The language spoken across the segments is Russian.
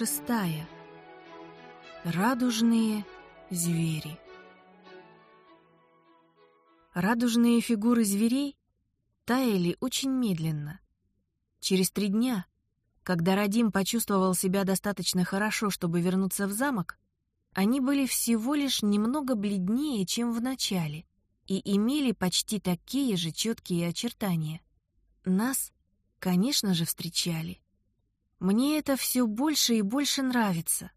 шестая. Радужные звери. Радужные фигуры зверей таяли очень медленно. Через три дня, когда Радим почувствовал себя достаточно хорошо, чтобы вернуться в замок, они были всего лишь немного бледнее, чем в начале, и имели почти такие же четкие очертания. Нас, конечно же, встречали. Мне это все больше и больше нравится.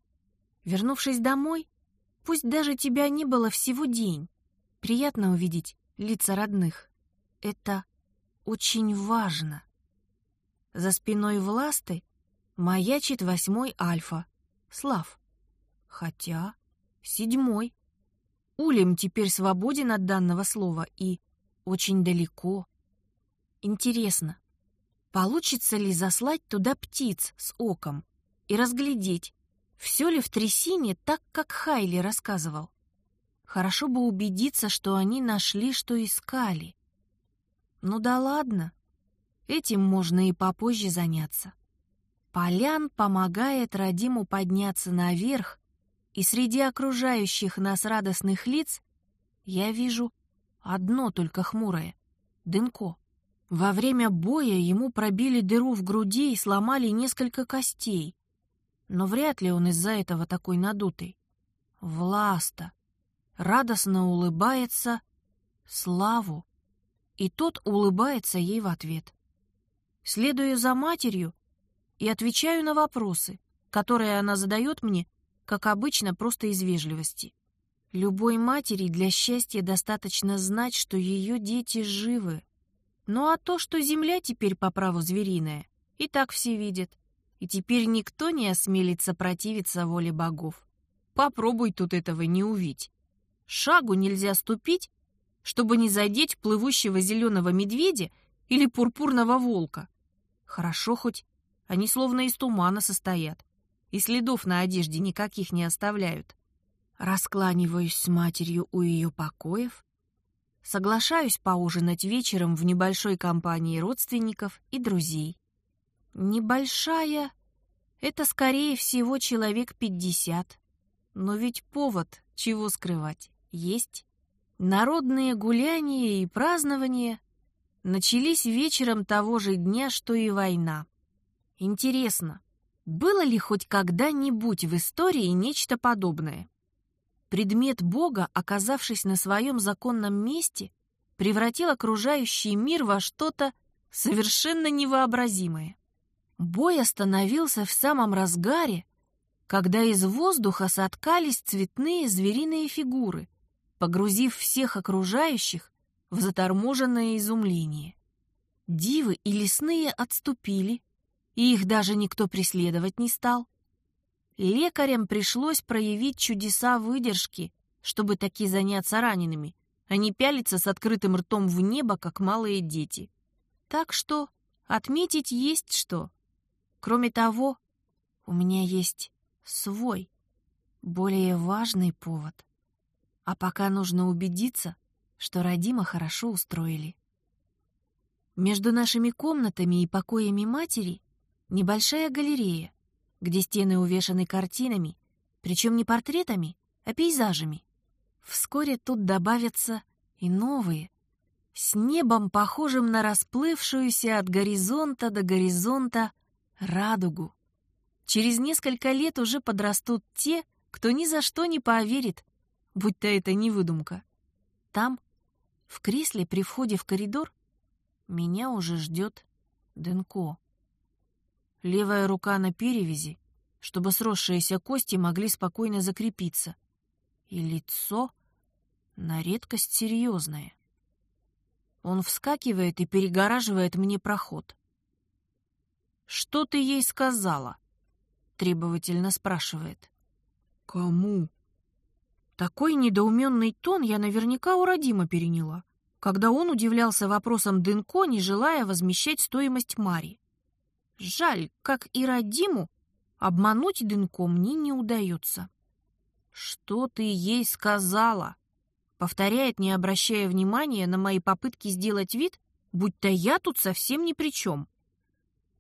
Вернувшись домой, пусть даже тебя не было всего день, приятно увидеть лица родных. Это очень важно. За спиной Власты маячит восьмой Альфа, Слав. Хотя седьмой. Улем теперь свободен от данного слова и очень далеко. Интересно, Получится ли заслать туда птиц с оком и разглядеть, все ли в трясине так, как Хайли рассказывал? Хорошо бы убедиться, что они нашли, что искали. Ну да ладно, этим можно и попозже заняться. Полян помогает Радиму подняться наверх, и среди окружающих нас радостных лиц я вижу одно только хмурое — Дынко. Во время боя ему пробили дыру в груди и сломали несколько костей. Но вряд ли он из-за этого такой надутый. Власта радостно улыбается Славу, и тот улыбается ей в ответ. Следую за матерью и отвечаю на вопросы, которые она задает мне, как обычно, просто из вежливости. Любой матери для счастья достаточно знать, что ее дети живы. Ну а то, что земля теперь по праву звериная, и так все видят. И теперь никто не осмелится противиться воле богов. Попробуй тут этого не увидеть. Шагу нельзя ступить, чтобы не задеть плывущего зеленого медведя или пурпурного волка. Хорошо хоть они словно из тумана состоят, и следов на одежде никаких не оставляют. Раскланиваюсь с матерью у ее покоев, Соглашаюсь поужинать вечером в небольшой компании родственников и друзей. Небольшая — это, скорее всего, человек пятьдесят. Но ведь повод, чего скрывать, есть. Народные гуляния и празднования начались вечером того же дня, что и война. Интересно, было ли хоть когда-нибудь в истории нечто подобное? Предмет Бога, оказавшись на своем законном месте, превратил окружающий мир во что-то совершенно невообразимое. Бой остановился в самом разгаре, когда из воздуха соткались цветные звериные фигуры, погрузив всех окружающих в заторможенное изумление. Дивы и лесные отступили, и их даже никто преследовать не стал. Лекарям пришлось проявить чудеса выдержки, чтобы таки заняться ранеными, а не пялиться с открытым ртом в небо, как малые дети. Так что отметить есть что. Кроме того, у меня есть свой, более важный повод. А пока нужно убедиться, что Родима хорошо устроили. Между нашими комнатами и покоями матери небольшая галерея, где стены увешаны картинами, причем не портретами, а пейзажами. Вскоре тут добавятся и новые, с небом, похожим на расплывшуюся от горизонта до горизонта радугу. Через несколько лет уже подрастут те, кто ни за что не поверит, будь то это не выдумка. Там, в кресле при входе в коридор, меня уже ждет Денко. Левая рука на перевязи, чтобы сросшиеся кости могли спокойно закрепиться. И лицо на редкость серьезное. Он вскакивает и перегораживает мне проход. «Что ты ей сказала?» — требовательно спрашивает. «Кому?» Такой недоуменный тон я наверняка у Родима переняла, когда он удивлялся вопросом Дынко, не желая возмещать стоимость Мари. Жаль, как и Радиму, обмануть Дынко мне не удается. «Что ты ей сказала?» Повторяет, не обращая внимания на мои попытки сделать вид, будь то я тут совсем ни при чем.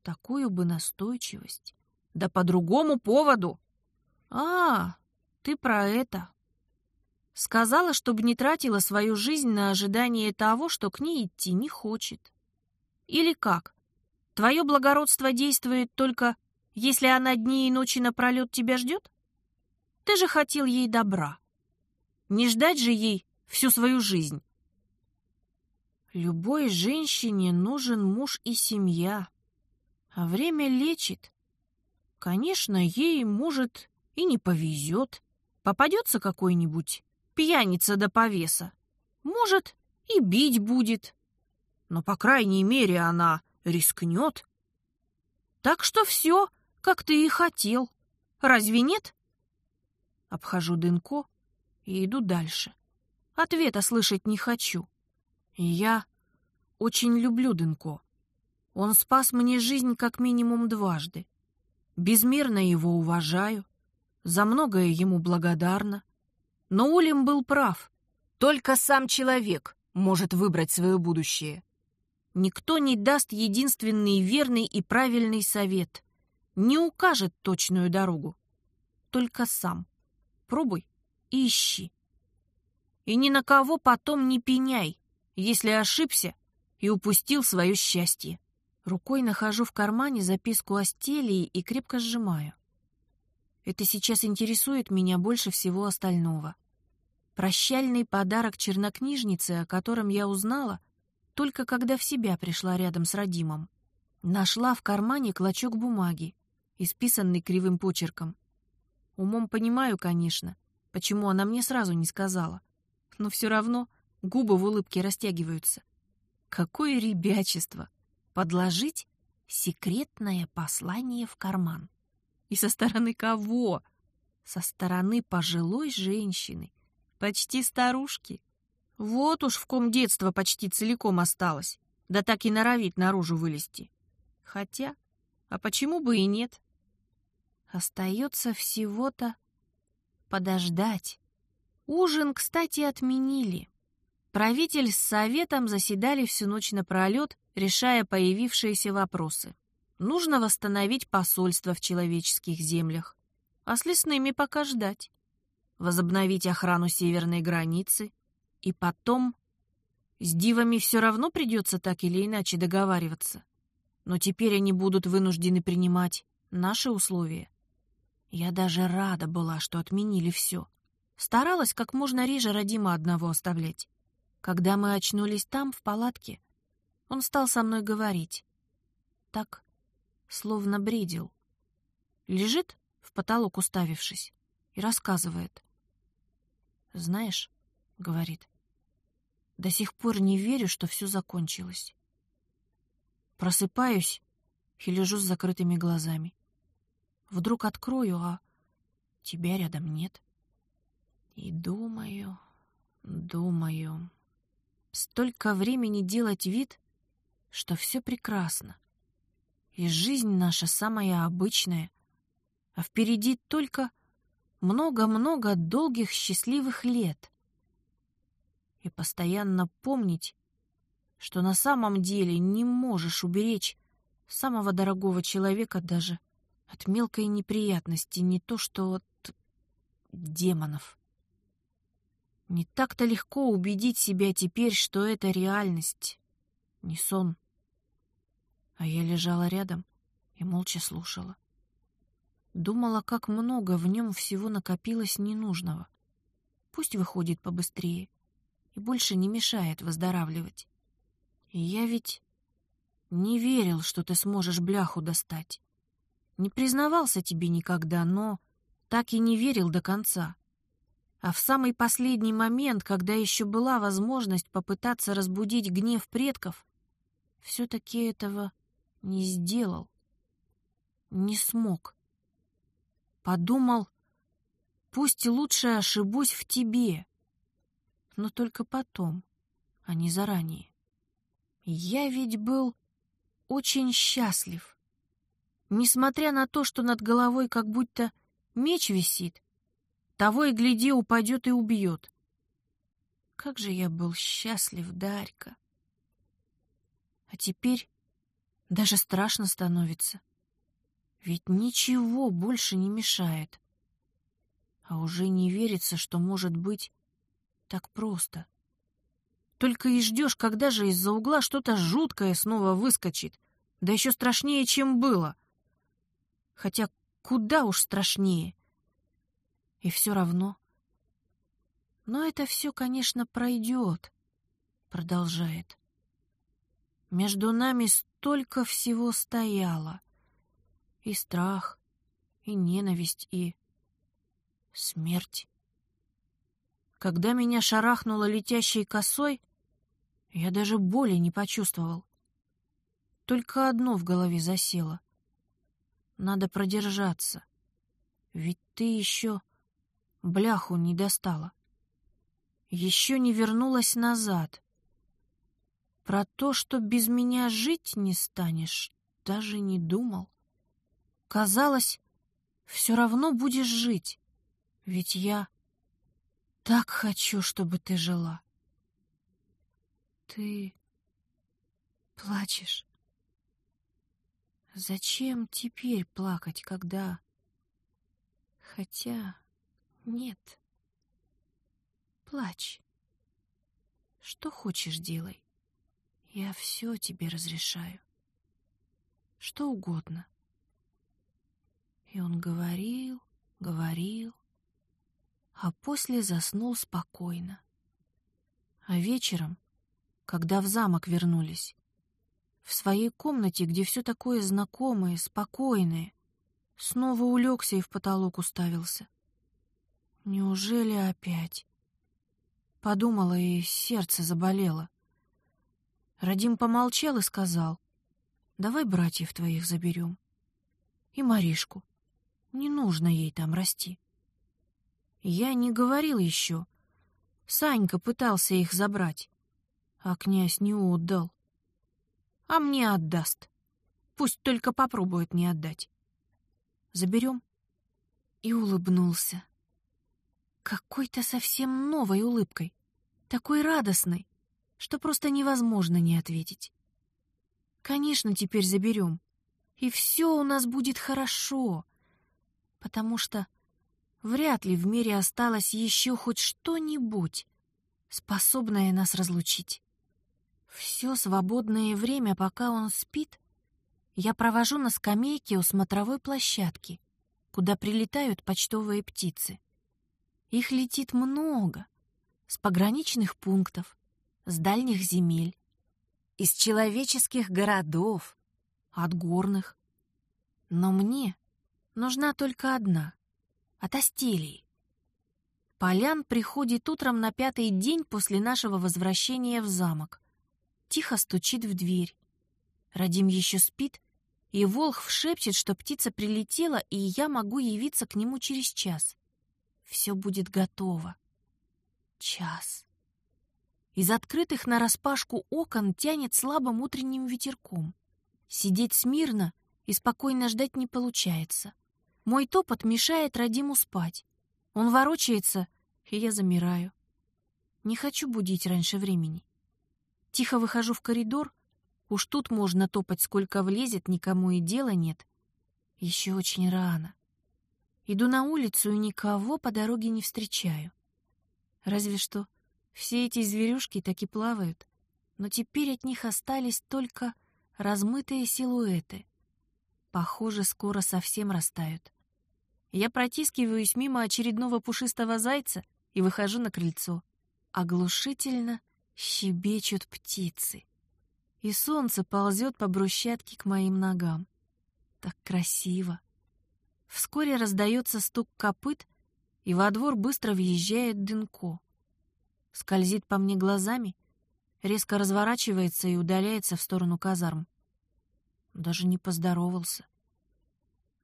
Такую бы настойчивость, Да по другому поводу. А, ты про это. Сказала, чтобы не тратила свою жизнь на ожидание того, что к ней идти не хочет. Или как? Твое благородство действует только, если она дни и ночи напролет тебя ждет? Ты же хотел ей добра. Не ждать же ей всю свою жизнь. Любой женщине нужен муж и семья, а время лечит. Конечно, ей, может, и не повезет. Попадется какой-нибудь пьяница до повеса. Может, и бить будет. Но, по крайней мере, она рискнет. Так что все, как ты и хотел. Разве нет? Обхожу Дынко и иду дальше. Ответа слышать не хочу. И я очень люблю Дынко. Он спас мне жизнь как минимум дважды. Безмерно его уважаю, за многое ему благодарна. Но Улим был прав. Только сам человек может выбрать свое будущее. Никто не даст единственный верный и правильный совет, не укажет точную дорогу. Только сам. Пробуй и ищи. И ни на кого потом не пеняй, если ошибся и упустил свое счастье. Рукой нахожу в кармане записку о Стелии и крепко сжимаю. Это сейчас интересует меня больше всего остального. Прощальный подарок чернокнижнице, о котором я узнала, только когда в себя пришла рядом с Радимом. Нашла в кармане клочок бумаги, исписанный кривым почерком. Умом понимаю, конечно, почему она мне сразу не сказала. Но все равно губы в улыбке растягиваются. Какое ребячество! Подложить секретное послание в карман. И со стороны кого? Со стороны пожилой женщины, Почти старушки. Вот уж в ком детство почти целиком осталось. Да так и норовит наружу вылезти. Хотя, а почему бы и нет? Остается всего-то подождать. Ужин, кстати, отменили. Правитель с советом заседали всю ночь напролет, решая появившиеся вопросы. Нужно восстановить посольство в человеческих землях, а с лесными пока ждать возобновить охрану северной границы, и потом... С дивами все равно придется так или иначе договариваться. Но теперь они будут вынуждены принимать наши условия. Я даже рада была, что отменили все. Старалась как можно реже родима одного оставлять. Когда мы очнулись там, в палатке, он стал со мной говорить. Так, словно бредил. Лежит в потолок уставившись и рассказывает. «Знаешь», — говорит, — «до сих пор не верю, что все закончилось. Просыпаюсь и лежу с закрытыми глазами. Вдруг открою, а тебя рядом нет. И думаю, думаю, столько времени делать вид, что все прекрасно. И жизнь наша самая обычная, а впереди только много-много долгих счастливых лет. И постоянно помнить, что на самом деле не можешь уберечь самого дорогого человека даже от мелкой неприятности, не то что от демонов. Не так-то легко убедить себя теперь, что это реальность, не сон. А я лежала рядом и молча слушала. Думала, как много в нем всего накопилось ненужного. Пусть выходит побыстрее и больше не мешает выздоравливать. Я ведь не верил, что ты сможешь бляху достать. Не признавался тебе никогда, но так и не верил до конца. А в самый последний момент, когда еще была возможность попытаться разбудить гнев предков, все-таки этого не сделал, не смог. Подумал, пусть лучше ошибусь в тебе, но только потом, а не заранее. Я ведь был очень счастлив. Несмотря на то, что над головой как будто меч висит, того и гляди упадет и убьет. Как же я был счастлив, Дарька! А теперь даже страшно становится. Ведь ничего больше не мешает. А уже не верится, что может быть так просто. Только и ждешь, когда же из-за угла что-то жуткое снова выскочит, да еще страшнее, чем было. Хотя куда уж страшнее. И все равно. Но это все, конечно, пройдет, продолжает. Между нами столько всего стояло. И страх, и ненависть, и смерть. Когда меня шарахнуло летящей косой, я даже боли не почувствовал. Только одно в голове засело. Надо продержаться. Ведь ты еще бляху не достала. Еще не вернулась назад. Про то, что без меня жить не станешь, даже не думал. Казалось, все равно будешь жить, ведь я так хочу, чтобы ты жила. Ты плачешь. Зачем теперь плакать, когда... Хотя... Нет. Плачь. Что хочешь, делай. Я все тебе разрешаю. Что угодно. И он говорил, говорил, а после заснул спокойно. А вечером когда в замок вернулись. В своей комнате, где все такое знакомое, спокойное, снова улегся и в потолок уставился. Неужели опять? Подумала, и сердце заболело. Радим помолчал и сказал, давай братьев твоих заберем. И Маришку. Не нужно ей там расти. Я не говорил еще. Санька пытался их забрать а князь не отдал. А мне отдаст. Пусть только попробует не отдать. Заберем. И улыбнулся. Какой-то совсем новой улыбкой. Такой радостной, что просто невозможно не ответить. Конечно, теперь заберем. И все у нас будет хорошо. Потому что вряд ли в мире осталось еще хоть что-нибудь, способное нас разлучить. Все свободное время, пока он спит, я провожу на скамейке у смотровой площадки, куда прилетают почтовые птицы. Их летит много, с пограничных пунктов, с дальних земель, из человеческих городов, от горных. Но мне нужна только одна — от Астелии. Полян приходит утром на пятый день после нашего возвращения в замок тихо стучит в дверь. Радим еще спит, и Волхв шепчет, что птица прилетела, и я могу явиться к нему через час. Все будет готово. Час. Из открытых нараспашку окон тянет слабым утренним ветерком. Сидеть смирно и спокойно ждать не получается. Мой топот мешает Радиму спать. Он ворочается, и я замираю. Не хочу будить раньше времени. Тихо выхожу в коридор. Уж тут можно топать, сколько влезет, никому и дела нет. Еще очень рано. Иду на улицу и никого по дороге не встречаю. Разве что все эти зверюшки так и плавают, но теперь от них остались только размытые силуэты. Похоже, скоро совсем растают. Я протискиваюсь мимо очередного пушистого зайца и выхожу на крыльцо. Оглушительно — Щебечут птицы. И солнце ползет по брусчатке к моим ногам. Так красиво. Вскоре раздается стук копыт, и во двор быстро въезжает Дынко. Скользит по мне глазами, резко разворачивается и удаляется в сторону казарм. Даже не поздоровался.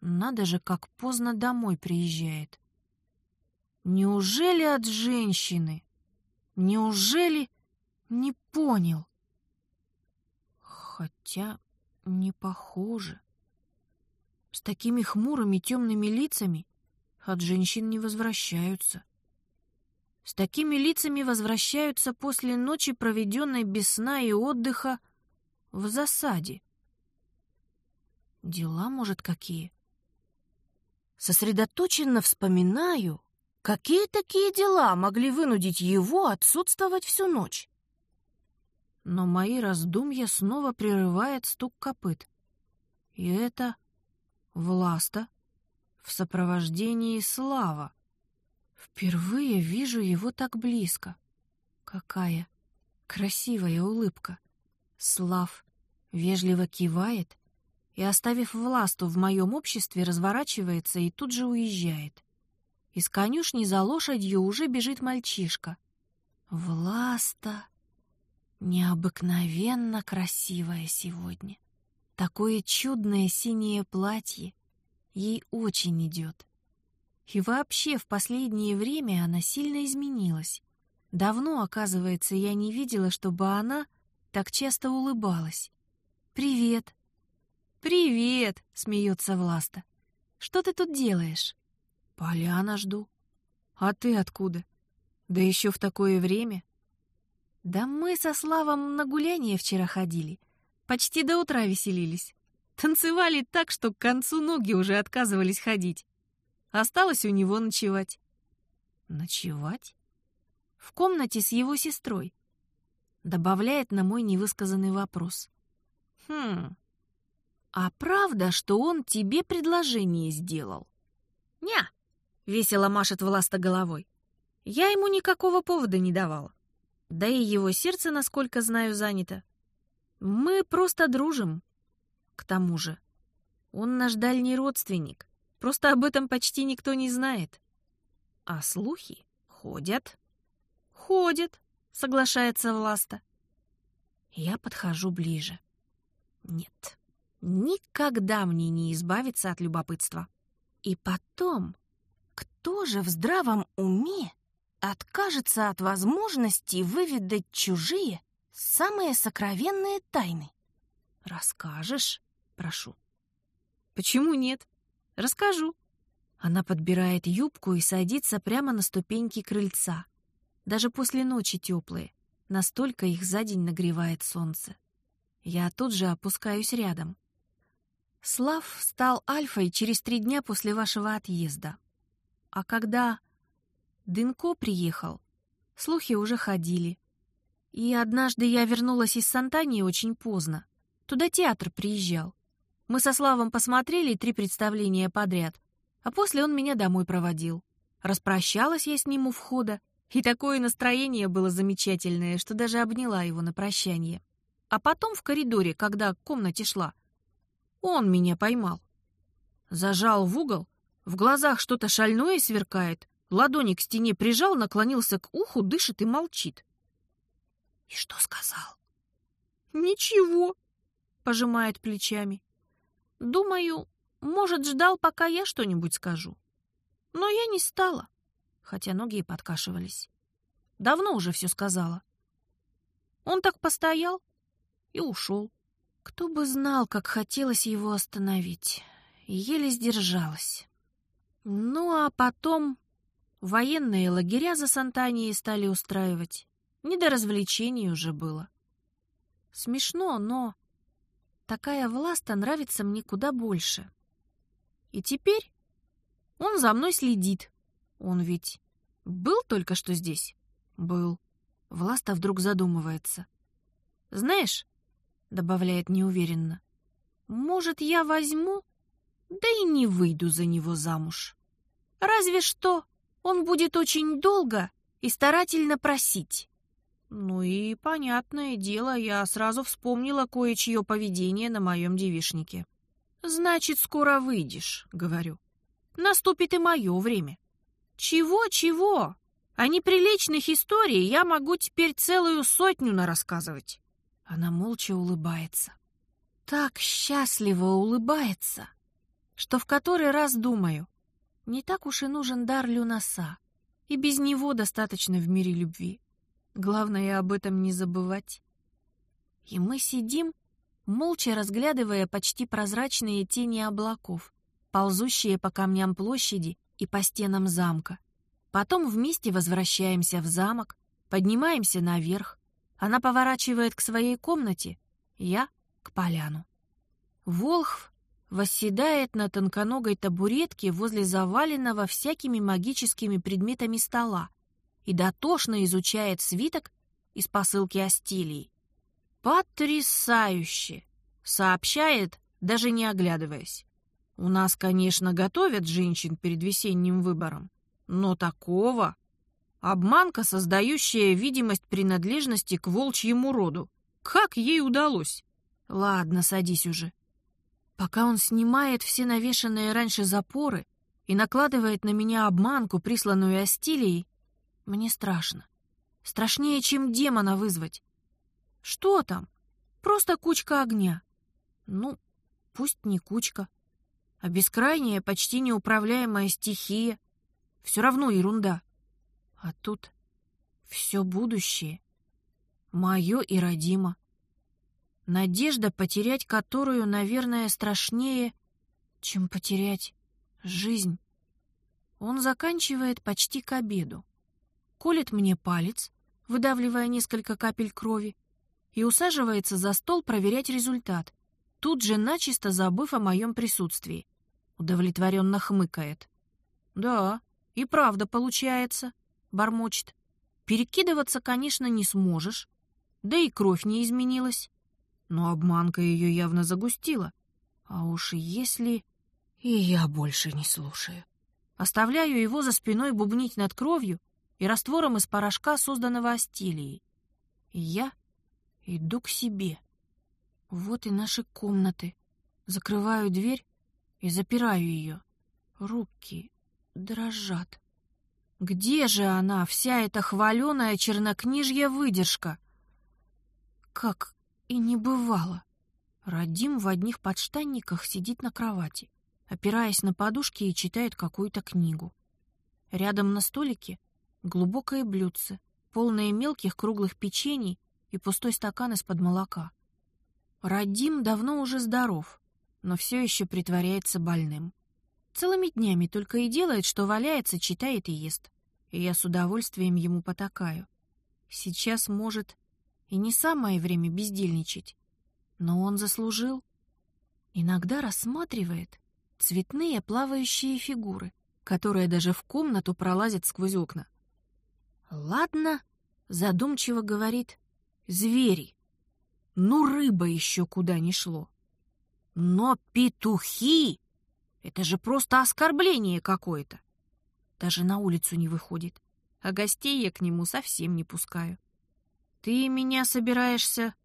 Надо же, как поздно домой приезжает. Неужели от женщины? Неужели... Не понял. Хотя не похоже. С такими хмурыми темными лицами от женщин не возвращаются. С такими лицами возвращаются после ночи, проведенной без сна и отдыха, в засаде. Дела, может, какие? Сосредоточенно вспоминаю, какие такие дела могли вынудить его отсутствовать всю ночь. Но мои раздумья снова прерывает стук копыт. И это Власта в сопровождении Слава. Впервые вижу его так близко. Какая красивая улыбка. Слав вежливо кивает и, оставив Власту в моем обществе, разворачивается и тут же уезжает. Из конюшни за лошадью уже бежит мальчишка. Власта необыкновенно красивая сегодня. Такое чудное синее платье ей очень идет. И вообще в последнее время она сильно изменилась. Давно, оказывается, я не видела, чтобы она так часто улыбалась. «Привет!» «Привет!» — смеется Власта. «Что ты тут делаешь?» «Поляна жду». «А ты откуда? Да еще в такое время?» «Да мы со Славом на гуляние вчера ходили. Почти до утра веселились. Танцевали так, что к концу ноги уже отказывались ходить. Осталось у него ночевать». «Ночевать?» «В комнате с его сестрой», — добавляет на мой невысказанный вопрос. «Хм, а правда, что он тебе предложение сделал?» «Ня!» — весело машет Власта головой. «Я ему никакого повода не давала. Да и его сердце, насколько знаю, занято. Мы просто дружим. К тому же, он наш дальний родственник. Просто об этом почти никто не знает. А слухи ходят. Ходят, соглашается Власта. Я подхожу ближе. Нет, никогда мне не избавиться от любопытства. И потом, кто же в здравом уме откажется от возможности выведать чужие, самые сокровенные тайны? Расскажешь, прошу. Почему нет? Расскажу. Она подбирает юбку и садится прямо на ступеньки крыльца. Даже после ночи теплые, настолько их за день нагревает солнце. Я тут же опускаюсь рядом. Слав стал альфой через три дня после вашего отъезда. А когда Дынко приехал, слухи уже ходили. И однажды я вернулась из Сантании очень поздно. Туда театр приезжал. Мы со Славом посмотрели три представления подряд, а после он меня домой проводил. Распрощалась я с ним у входа, и такое настроение было замечательное, что даже обняла его на прощание. А потом в коридоре, когда к комнате шла, он меня поймал. Зажал в угол, в глазах что-то шальное сверкает, ладони к стене прижал, наклонился к уху, дышит и молчит. «И что сказал?» «Ничего», — пожимает плечами. «Думаю, может, ждал, пока я что-нибудь скажу. Но я не стала, хотя ноги и подкашивались. Давно уже все сказала. Он так постоял и ушел. Кто бы знал, как хотелось его остановить. Еле сдержалась. Ну, а потом военные лагеря за Сантанией стали устраивать. Не до развлечений уже было. Смешно, но такая власта нравится мне куда больше. И теперь он за мной следит. Он ведь был только что здесь? Был. Власта вдруг задумывается. Знаешь, добавляет неуверенно, может, я возьму, да и не выйду за него замуж. Разве что он будет очень долго и старательно просить. Ну и, понятное дело, я сразу вспомнила кое-чье поведение на моем девишнике. «Значит, скоро выйдешь», — говорю. «Наступит и мое время». «Чего-чего? О неприличных историй я могу теперь целую сотню нарассказывать». Она молча улыбается. Так счастливо улыбается, что в который раз думаю, не так уж и нужен дар Люнаса, и без него достаточно в мире любви. Главное об этом не забывать. И мы сидим, молча разглядывая почти прозрачные тени облаков, ползущие по камням площади и по стенам замка. Потом вместе возвращаемся в замок, поднимаемся наверх. Она поворачивает к своей комнате, я — к поляну. Волхв восседает на тонконогой табуретке возле заваленного всякими магическими предметами стола и дотошно изучает свиток из посылки Астилии. «Потрясающе!» — сообщает, даже не оглядываясь. «У нас, конечно, готовят женщин перед весенним выбором, но такого...» Обманка, создающая видимость принадлежности к волчьему роду. Как ей удалось? Ладно, садись уже. Пока он снимает все навешанные раньше запоры и накладывает на меня обманку, присланную Астилией, мне страшно. Страшнее, чем демона вызвать. Что там? Просто кучка огня. Ну, пусть не кучка. А бескрайняя, почти неуправляемая стихия. Все равно ерунда. А тут все будущее. Мое и родимо. Надежда, потерять которую, наверное, страшнее, чем потерять жизнь. Он заканчивает почти к обеду колет мне палец, выдавливая несколько капель крови, и усаживается за стол проверять результат, тут же начисто забыв о моем присутствии. Удовлетворенно хмыкает. «Да, и правда получается», — бормочет. «Перекидываться, конечно, не сможешь, да и кровь не изменилась. Но обманка ее явно загустила. А уж если... И я больше не слушаю. Оставляю его за спиной бубнить над кровью, и раствором из порошка, созданного Астилией. И я иду к себе. Вот и наши комнаты. Закрываю дверь и запираю ее. Руки дрожат. Где же она, вся эта хваленая чернокнижья выдержка? Как и не бывало. Радим в одних подштанниках сидит на кровати, опираясь на подушки и читает какую-то книгу. Рядом на столике глубокое блюдце, полное мелких круглых печений и пустой стакан из-под молока. Радим давно уже здоров, но все еще притворяется больным. Целыми днями только и делает, что валяется, читает и ест. И я с удовольствием ему потакаю. Сейчас, может, и не самое время бездельничать, но он заслужил. Иногда рассматривает цветные плавающие фигуры, которые даже в комнату пролазят сквозь окна. «Ладно», — задумчиво говорит, — «звери. Ну, рыба еще куда не шло. Но петухи — это же просто оскорбление какое-то. Даже на улицу не выходит, а гостей я к нему совсем не пускаю. Ты меня собираешься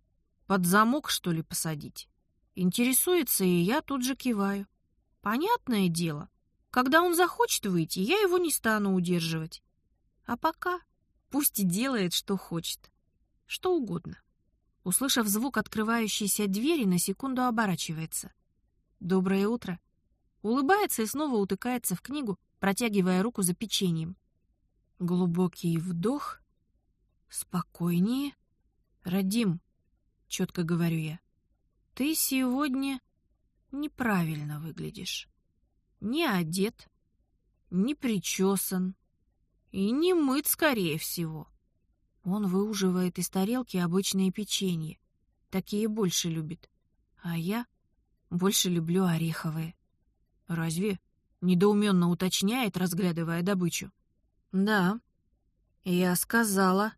под замок, что ли, посадить?» Интересуется, и я тут же киваю. Понятное дело, когда он захочет выйти, я его не стану удерживать. А пока Пусть делает, что хочет. Что угодно. Услышав звук открывающейся двери, на секунду оборачивается. «Доброе утро!» Улыбается и снова утыкается в книгу, протягивая руку за печеньем. Глубокий вдох. Спокойнее. «Радим», — четко говорю я, — «ты сегодня неправильно выглядишь. Не одет, не причесан, и не мыт, скорее всего. Он выуживает из тарелки обычные печенье. Такие больше любит. А я больше люблю ореховые. Разве? Недоуменно уточняет, разглядывая добычу. Да, я сказала.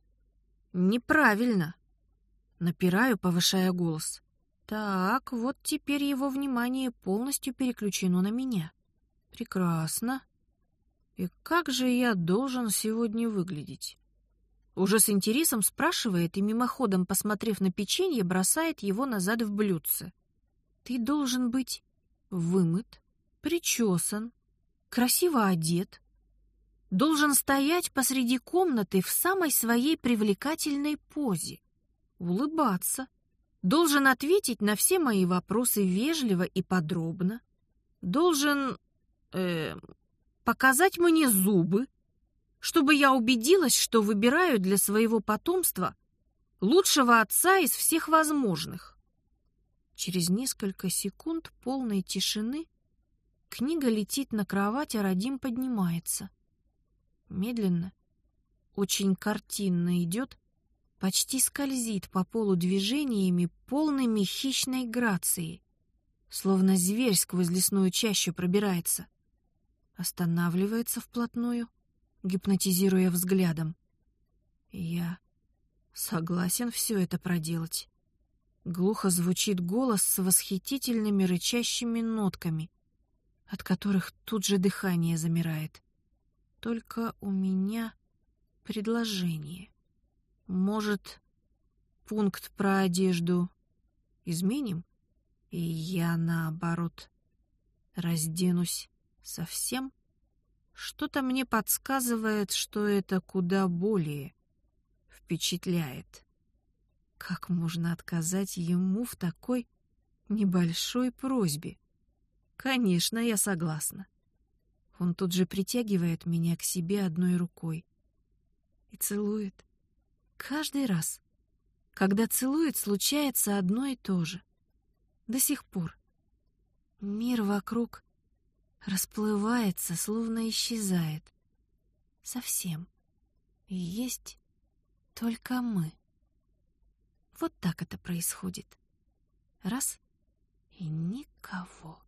Неправильно. Напираю, повышая голос. Так, вот теперь его внимание полностью переключено на меня. Прекрасно. И как же я должен сегодня выглядеть? Уже с интересом спрашивает и мимоходом, посмотрев на печенье, бросает его назад в блюдце. Ты должен быть вымыт, причесан, красиво одет, должен стоять посреди комнаты в самой своей привлекательной позе, улыбаться, должен ответить на все мои вопросы вежливо и подробно, должен... Э, показать мне зубы, чтобы я убедилась, что выбираю для своего потомства лучшего отца из всех возможных. Через несколько секунд полной тишины книга летит на кровать, а Радим поднимается. Медленно, очень картинно идет, почти скользит по полу движениями, полными хищной грацией. словно зверь сквозь лесную чащу пробирается. Останавливается вплотную, гипнотизируя взглядом. Я согласен все это проделать. Глухо звучит голос с восхитительными рычащими нотками, от которых тут же дыхание замирает. Только у меня предложение. Может, пункт про одежду изменим? И я, наоборот, разденусь совсем? Что-то мне подсказывает, что это куда более впечатляет. Как можно отказать ему в такой небольшой просьбе? Конечно, я согласна. Он тут же притягивает меня к себе одной рукой и целует. Каждый раз, когда целует, случается одно и то же. До сих пор. Мир вокруг расплывается, словно исчезает. Совсем. И есть только мы. Вот так это происходит. Раз — и никого.